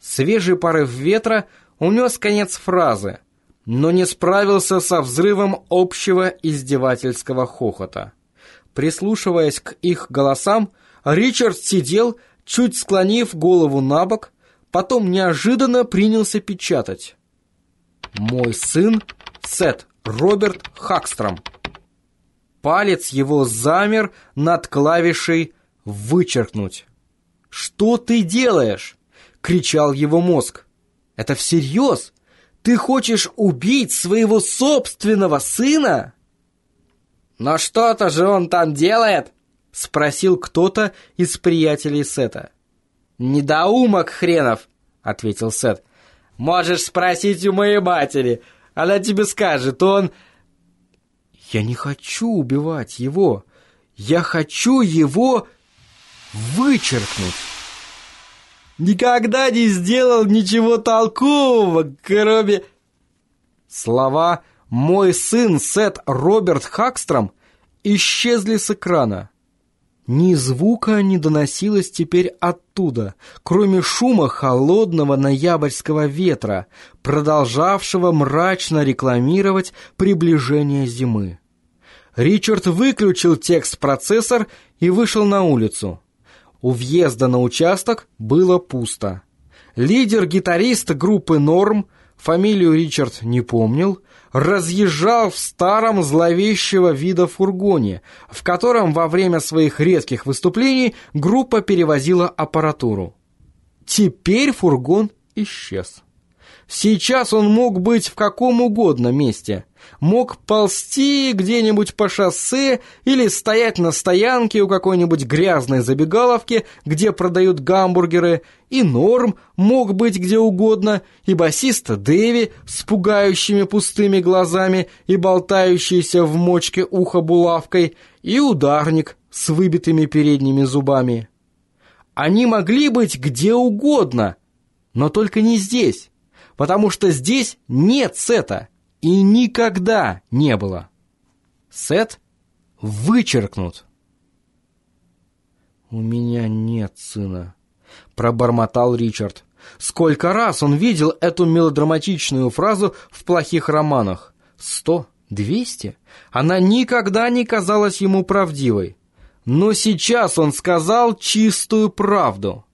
Свежий порыв ветра унес конец фразы, но не справился со взрывом общего издевательского хохота. Прислушиваясь к их голосам, Ричард сидел, чуть склонив голову на бок, потом неожиданно принялся печатать. «Мой сын Сет Роберт Хакстром». Палец его замер над клавишей «Вычеркнуть». «Что ты делаешь?» — кричал его мозг. «Это всерьез? Ты хочешь убить своего собственного сына?» «Но что-то же он там делает!» — спросил кто-то из приятелей Сета. «Недоумок хренов!» — ответил Сет. «Можешь спросить у моей матери. Она тебе скажет, он...» Я не хочу убивать его. Я хочу его вычеркнуть. Никогда не сделал ничего толкового, кроме... Слова «мой сын Сет Роберт Хакстром» исчезли с экрана. Ни звука не доносилось теперь оттуда, кроме шума холодного ноябрьского ветра, продолжавшего мрачно рекламировать приближение зимы. Ричард выключил текст-процессор и вышел на улицу. У въезда на участок было пусто. Лидер-гитарист группы «Норм», фамилию Ричард не помнил, разъезжал в старом зловещего вида фургоне, в котором во время своих редких выступлений группа перевозила аппаратуру. Теперь фургон исчез. Сейчас он мог быть в каком угодно месте. Мог ползти где-нибудь по шоссе или стоять на стоянке у какой-нибудь грязной забегаловки, где продают гамбургеры, и Норм мог быть где угодно, и басиста Дэви с пугающими пустыми глазами и болтающийся в мочке уха булавкой, и ударник с выбитыми передними зубами. Они могли быть где угодно, но только не здесь потому что здесь нет сета и никогда не было. Сет вычеркнут. «У меня нет сына», — пробормотал Ричард. Сколько раз он видел эту мелодраматичную фразу в плохих романах? Сто? Двести? Она никогда не казалась ему правдивой. Но сейчас он сказал чистую правду.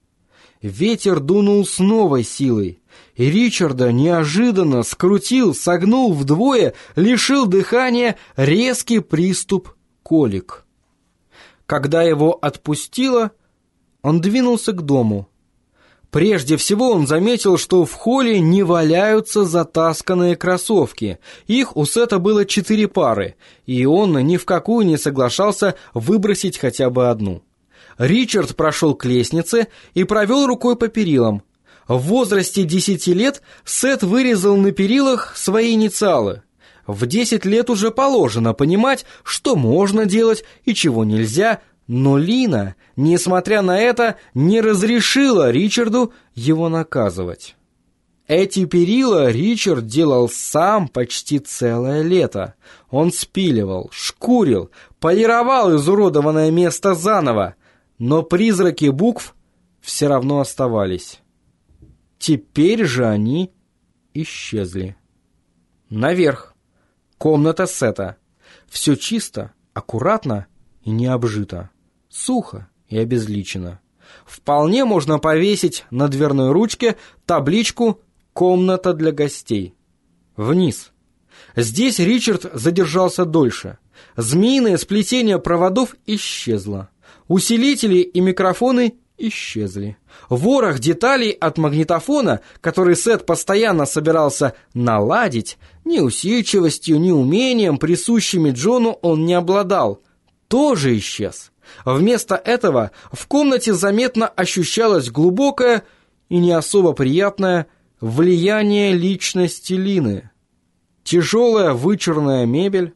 Ветер дунул с новой силой и Ричарда неожиданно скрутил, согнул вдвое, лишил дыхания резкий приступ колик. Когда его отпустило, он двинулся к дому. Прежде всего он заметил, что в холле не валяются затасканные кроссовки. Их у Сета было четыре пары, и он ни в какую не соглашался выбросить хотя бы одну. Ричард прошел к лестнице и провел рукой по перилам. В возрасте 10 лет Сет вырезал на перилах свои инициалы. В 10 лет уже положено понимать, что можно делать и чего нельзя, но Лина, несмотря на это, не разрешила Ричарду его наказывать. Эти перила Ричард делал сам почти целое лето. Он спиливал, шкурил, полировал изуродованное место заново, но призраки букв все равно оставались. Теперь же они исчезли. Наверх. Комната Сета. Все чисто, аккуратно и не обжито. Сухо и обезличено. Вполне можно повесить на дверной ручке табличку «Комната для гостей». Вниз. Здесь Ричард задержался дольше. Змеиное сплетение проводов исчезло. Усилители и микрофоны исчезли. Ворох деталей от магнитофона, который Сет постоянно собирался наладить, ни усидчивостью, ни умением, присущими Джону, он не обладал, тоже исчез. Вместо этого в комнате заметно ощущалось глубокое и не особо приятное влияние личности Лины. Тяжелая вычурная мебель,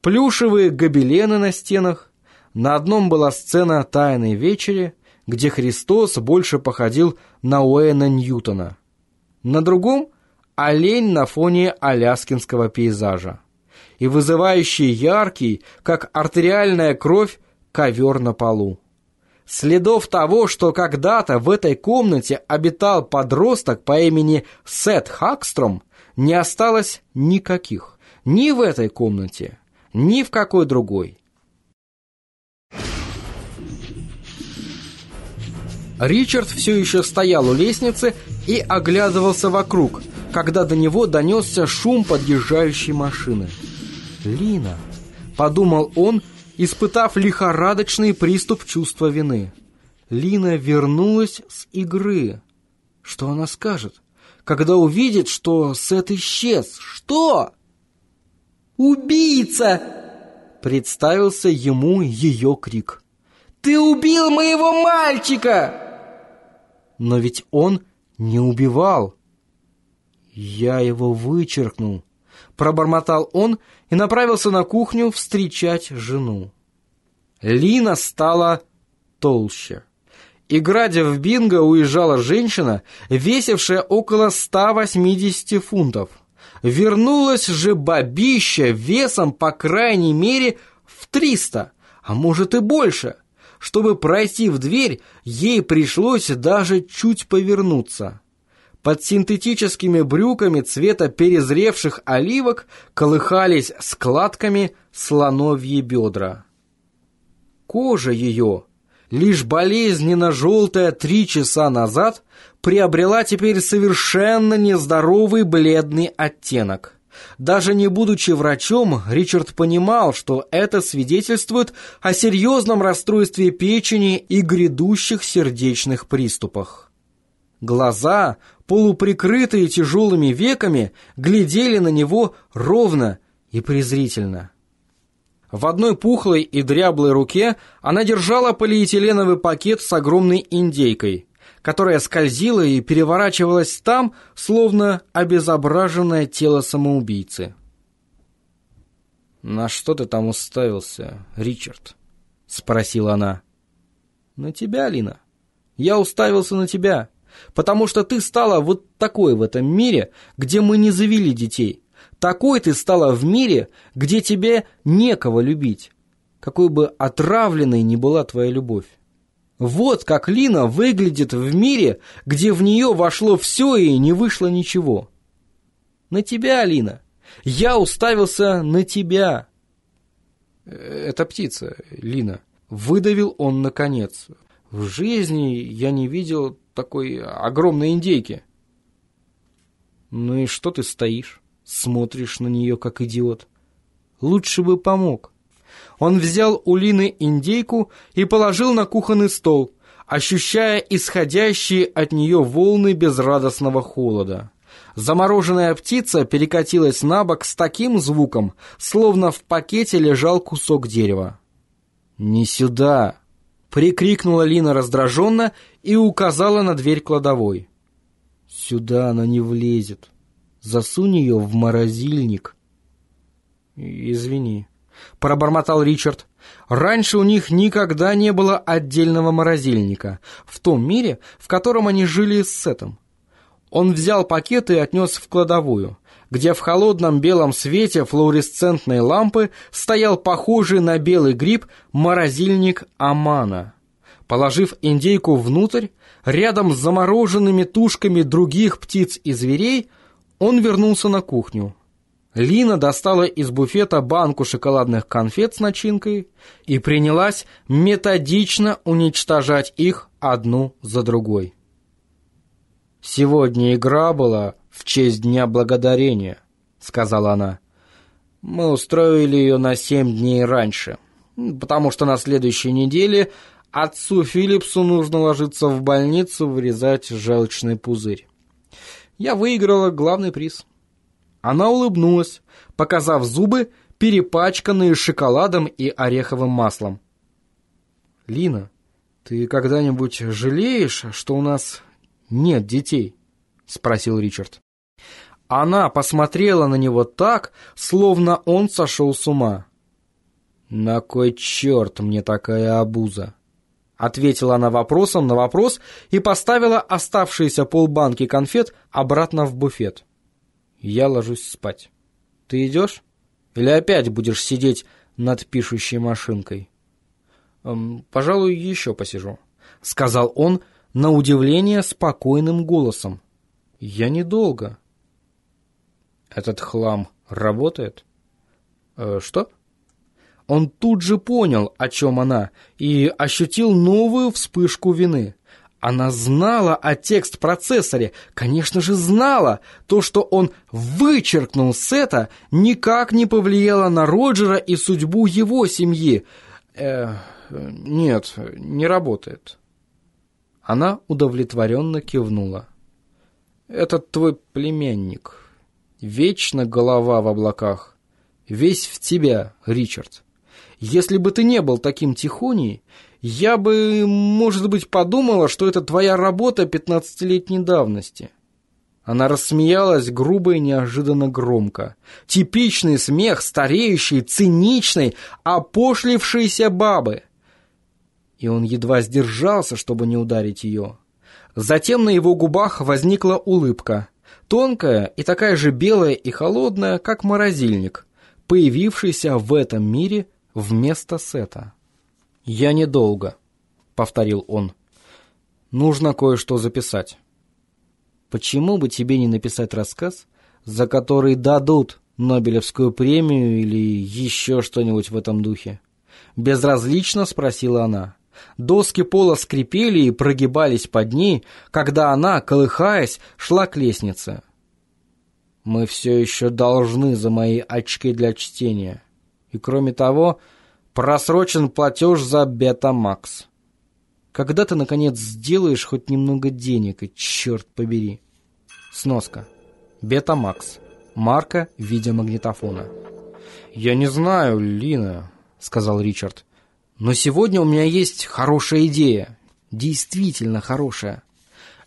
плюшевые гобелены на стенах. На одном была сцена «Тайной вечери», где Христос больше походил на Уэйна Ньютона. На другом – олень на фоне аляскинского пейзажа. И вызывающий яркий, как артериальная кровь, ковер на полу. Следов того, что когда-то в этой комнате обитал подросток по имени Сет Хакстром, не осталось никаких. Ни в этой комнате, ни в какой другой. Ричард все еще стоял у лестницы и оглядывался вокруг, когда до него донесся шум подъезжающей машины. «Лина!» — подумал он, испытав лихорадочный приступ чувства вины. Лина вернулась с игры. Что она скажет, когда увидит, что Сет исчез? Что? «Убийца!» — представился ему ее крик. «Ты убил моего мальчика!» Но ведь он не убивал. Я его вычеркнул. Пробормотал он и направился на кухню встречать жену. Лина стала толще. Играть в бинго уезжала женщина, весившая около 180 фунтов. Вернулась же бабища весом, по крайней мере, в 300, а может и больше – чтобы пройти в дверь, ей пришлось даже чуть повернуться. Под синтетическими брюками цвета перезревших оливок колыхались складками слоновьи бедра. Кожа ее, лишь болезненно желтая три часа назад, приобрела теперь совершенно нездоровый бледный оттенок. Даже не будучи врачом, Ричард понимал, что это свидетельствует о серьезном расстройстве печени и грядущих сердечных приступах. Глаза, полуприкрытые тяжелыми веками, глядели на него ровно и презрительно. В одной пухлой и дряблой руке она держала полиэтиленовый пакет с огромной индейкой которая скользила и переворачивалась там, словно обезображенное тело самоубийцы. «На что ты там уставился, Ричард?» — спросила она. «На тебя, Лина. Я уставился на тебя, потому что ты стала вот такой в этом мире, где мы не завели детей. Такой ты стала в мире, где тебе некого любить, какой бы отравленной ни была твоя любовь. Вот как Лина выглядит в мире, где в нее вошло все и не вышло ничего. На тебя, Лина. Я уставился на тебя. Это птица, Лина. Выдавил он наконец. В жизни я не видел такой огромной индейки. Ну и что ты стоишь? Смотришь на нее, как идиот. Лучше бы помог. Он взял у Лины индейку и положил на кухонный стол, ощущая исходящие от нее волны безрадостного холода. Замороженная птица перекатилась на бок с таким звуком, словно в пакете лежал кусок дерева. «Не сюда!» — прикрикнула Лина раздраженно и указала на дверь кладовой. «Сюда она не влезет. Засунь ее в морозильник». «Извини», — пробормотал Ричард. «Раньше у них никогда не было отдельного морозильника, в том мире, в котором они жили с Сетом». Он взял пакет и отнес в кладовую, где в холодном белом свете флуоресцентной лампы стоял похожий на белый гриб морозильник Амана. Положив индейку внутрь, рядом с замороженными тушками других птиц и зверей, он вернулся на кухню. Лина достала из буфета банку шоколадных конфет с начинкой и принялась методично уничтожать их одну за другой. «Сегодня игра была в честь Дня Благодарения», — сказала она. «Мы устроили ее на семь дней раньше, потому что на следующей неделе отцу Филлипсу нужно ложиться в больницу вырезать желчный пузырь. Я выиграла главный приз». Она улыбнулась, показав зубы, перепачканные шоколадом и ореховым маслом. Лина, ты когда-нибудь жалеешь, что у нас нет детей? Спросил Ричард. Она посмотрела на него так, словно он сошел с ума. «На кой черт мне такая обуза?» Ответила она вопросом на вопрос и поставила оставшиеся полбанки конфет обратно в буфет. «Я ложусь спать. Ты идешь? Или опять будешь сидеть над пишущей машинкой?» эм, «Пожалуй, еще посижу», — сказал он на удивление спокойным голосом. «Я недолго». «Этот хлам работает?» э, «Что?» Он тут же понял, о чем она, и ощутил новую вспышку вины. Она знала о текст-процессоре, конечно же знала. То, что он вычеркнул сета, никак не повлияло на Роджера и судьбу его семьи. Э, нет, не работает. Она удовлетворенно кивнула. «Этот твой племянник. Вечно голова в облаках. Весь в тебя, Ричард. Если бы ты не был таким тихоней, я бы, может быть, подумала, что это твоя работа пятнадцатилетней давности». Она рассмеялась грубо и неожиданно громко. Типичный смех стареющей, циничной, опошлившейся бабы и он едва сдержался, чтобы не ударить ее. Затем на его губах возникла улыбка, тонкая и такая же белая и холодная, как морозильник, появившийся в этом мире вместо Сета. «Я недолго», — повторил он. «Нужно кое-что записать». «Почему бы тебе не написать рассказ, за который дадут Нобелевскую премию или еще что-нибудь в этом духе?» Безразлично спросила она. Доски пола скрипели и прогибались под ней, когда она, колыхаясь, шла к лестнице. «Мы все еще должны за мои очки для чтения. И кроме того, просрочен платеж за Бета-Макс. Когда ты, наконец, сделаешь хоть немного денег, и черт побери!» Сноска. Бета-Макс. Марка видеомагнитофона. «Я не знаю, Лина», — сказал Ричард. Но сегодня у меня есть хорошая идея. Действительно хорошая.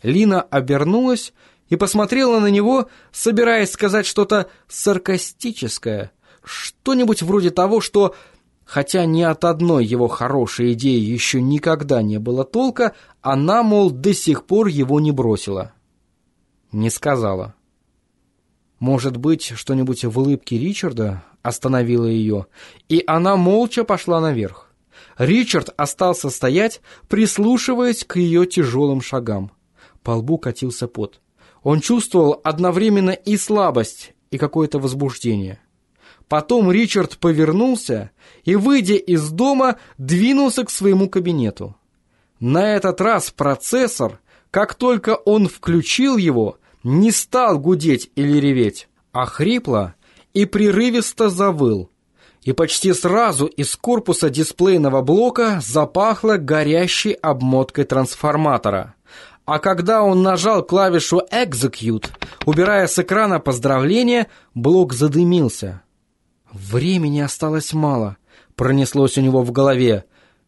Лина обернулась и посмотрела на него, собираясь сказать что-то саркастическое. Что-нибудь вроде того, что, хотя ни от одной его хорошей идеи еще никогда не было толка, она, мол, до сих пор его не бросила. Не сказала. Может быть, что-нибудь в улыбке Ричарда остановило ее, и она молча пошла наверх. Ричард остался стоять, прислушиваясь к ее тяжелым шагам. По лбу катился пот. Он чувствовал одновременно и слабость, и какое-то возбуждение. Потом Ричард повернулся и, выйдя из дома, двинулся к своему кабинету. На этот раз процессор, как только он включил его, не стал гудеть или реветь, а хрипло и прерывисто завыл и почти сразу из корпуса дисплейного блока запахло горящей обмоткой трансформатора. А когда он нажал клавишу «Execute», убирая с экрана поздравления, блок задымился. «Времени осталось мало», — пронеслось у него в голове.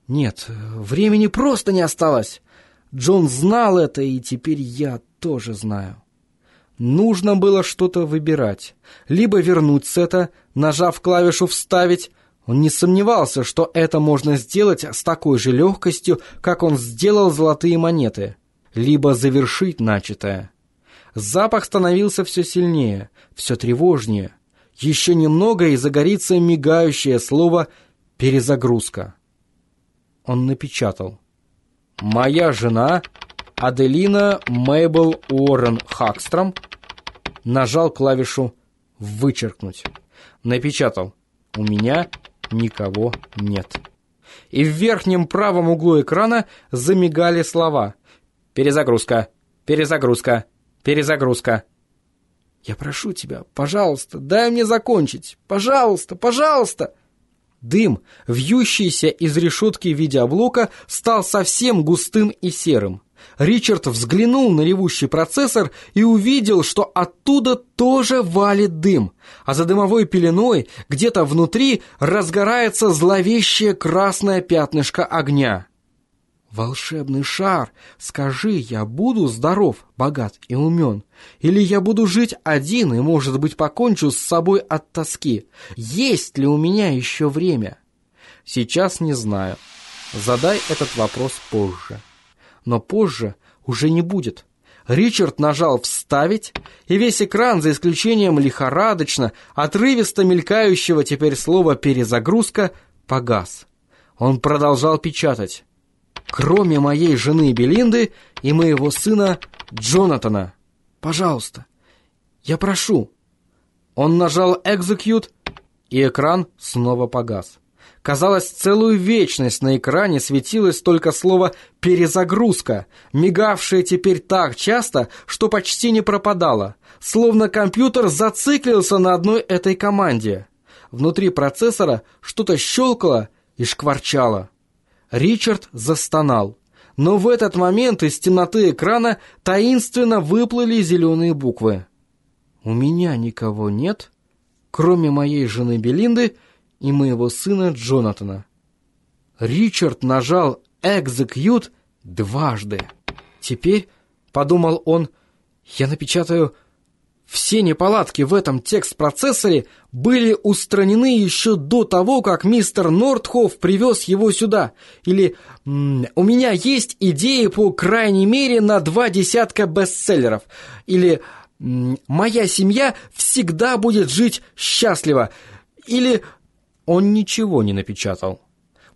«Нет, времени просто не осталось. Джон знал это, и теперь я тоже знаю». Нужно было что-то выбирать. Либо вернуть Сета, нажав клавишу «Вставить», он не сомневался, что это можно сделать с такой же легкостью, как он сделал золотые монеты. Либо завершить начатое. Запах становился все сильнее, все тревожнее. Еще немного и загорится мигающее слово «перезагрузка». Он напечатал. «Моя жена Аделина Мейбл Уоррен Хакстром нажал клавишу «Вычеркнуть». Напечатал «У меня никого нет». И в верхнем правом углу экрана замигали слова «Перезагрузка, перезагрузка, перезагрузка». «Я прошу тебя, пожалуйста, дай мне закончить. Пожалуйста, пожалуйста!» Дым, вьющийся из решетки видеоблока, стал совсем густым и серым. Ричард взглянул на ревущий процессор и увидел, что оттуда тоже валит дым, а за дымовой пеленой где-то внутри разгорается зловещее красное пятнышко огня. Волшебный шар, скажи, я буду здоров, богат и умен? Или я буду жить один и, может быть, покончу с собой от тоски? Есть ли у меня еще время? Сейчас не знаю. Задай этот вопрос позже. Но позже уже не будет. Ричард нажал «Вставить», и весь экран, за исключением лихорадочно, отрывисто мелькающего теперь слова «перезагрузка», погас. Он продолжал печатать кроме моей жены Белинды и моего сына Джонатана. Пожалуйста, я прошу». Он нажал «Execute», и экран снова погас. Казалось, целую вечность на экране светилось только слово «перезагрузка», мигавшее теперь так часто, что почти не пропадало, словно компьютер зациклился на одной этой команде. Внутри процессора что-то щелкало и шкварчало. Ричард застонал. Но в этот момент из темноты экрана таинственно выплыли зеленые буквы. «У меня никого нет, кроме моей жены Белинды и моего сына Джонатана». Ричард нажал «Execute» дважды. «Теперь», — подумал он, — «я напечатаю все неполадки в этом текст-процессоре были устранены еще до того, как мистер Нортхоф привез его сюда. Или «У меня есть идеи по крайней мере на два десятка бестселлеров». Или «Моя семья всегда будет жить счастливо». Или он ничего не напечатал.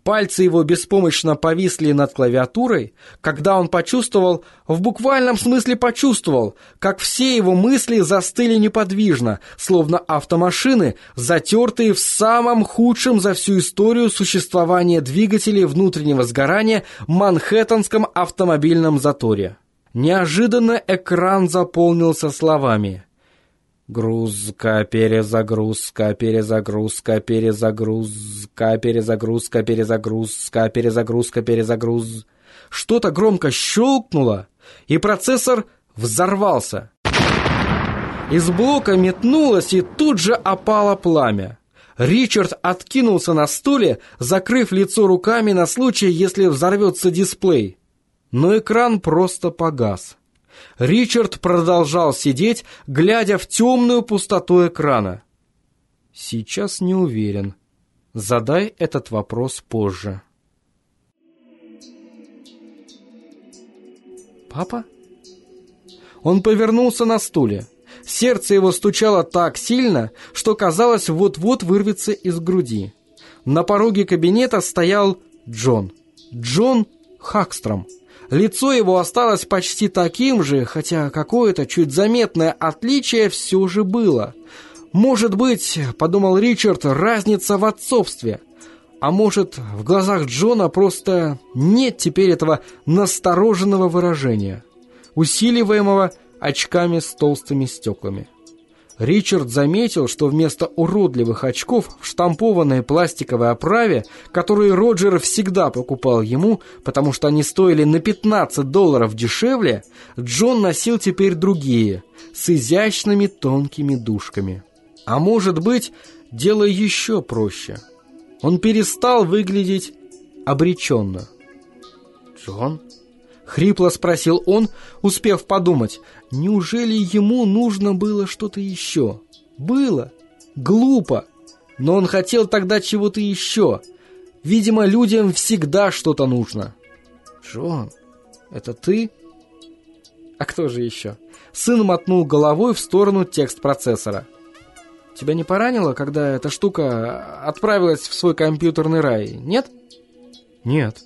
Пальцы его беспомощно повисли над клавиатурой, когда он почувствовал, в буквальном смысле почувствовал, как все его мысли застыли неподвижно, словно автомашины, затертые в самом худшем за всю историю существования двигателей внутреннего сгорания Манхэттенском автомобильном заторе. Неожиданно экран заполнился словами Грузка, перезагрузка, перезагрузка, перезагрузка, перезагрузка, перезагрузка, перезагрузка, перезагруз. Что-то громко щелкнуло, и процессор взорвался. Из блока метнулось и тут же опало пламя. Ричард откинулся на стуле, закрыв лицо руками на случай, если взорвется дисплей. Но экран просто погас. Ричард продолжал сидеть, глядя в темную пустоту экрана. «Сейчас не уверен. Задай этот вопрос позже». «Папа?» Он повернулся на стуле. Сердце его стучало так сильно, что казалось, вот-вот вырвется из груди. На пороге кабинета стоял Джон. Джон Хакстром. Лицо его осталось почти таким же, хотя какое-то чуть заметное отличие все же было. «Может быть, — подумал Ричард, — разница в отцовстве. А может, в глазах Джона просто нет теперь этого настороженного выражения, усиливаемого очками с толстыми стеклами». Ричард заметил, что вместо уродливых очков в штампованной пластиковой оправе, которые Роджер всегда покупал ему, потому что они стоили на 15 долларов дешевле, Джон носил теперь другие, с изящными тонкими дужками. А может быть, дело еще проще. Он перестал выглядеть обреченно. «Джон?» Хрипло спросил он, успев подумать, неужели ему нужно было что-то еще? Было. Глупо. Но он хотел тогда чего-то еще. Видимо, людям всегда что-то нужно. Джон, это ты? А кто же еще? Сын мотнул головой в сторону текст-процессора. Тебя не поранило, когда эта штука отправилась в свой компьютерный рай, нет? Нет,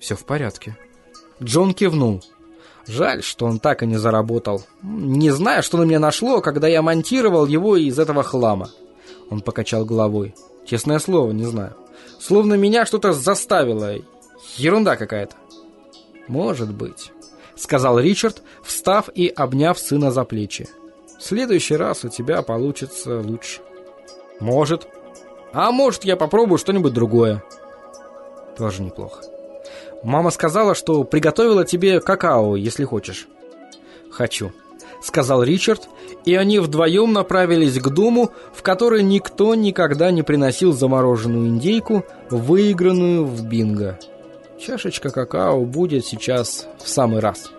все в порядке. Джон кивнул. Жаль, что он так и не заработал. Не знаю, что на меня нашло, когда я монтировал его из этого хлама. Он покачал головой. Честное слово, не знаю. Словно меня что-то заставило. Ерунда какая-то. Может быть, сказал Ричард, встав и обняв сына за плечи. В следующий раз у тебя получится лучше. Может. А может, я попробую что-нибудь другое. Тоже неплохо. Мама сказала, что приготовила тебе какао, если хочешь. Хочу, сказал Ричард, и они вдвоем направились к дому, в который никто никогда не приносил замороженную индейку, выигранную в бинго. Чашечка какао будет сейчас в самый раз.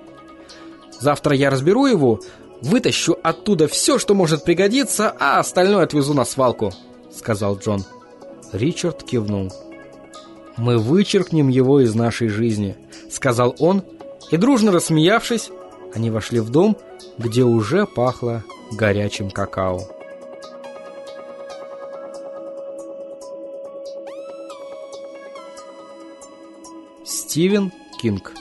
Завтра я разберу его, вытащу оттуда все, что может пригодиться, а остальное отвезу на свалку», — сказал Джон. Ричард кивнул. «Мы вычеркнем его из нашей жизни», — сказал он, и, дружно рассмеявшись, они вошли в дом, где уже пахло горячим какао. Стивен Кинг.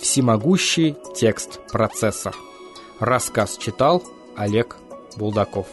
Всемогущий текст процессор Рассказ читал Олег Булдаков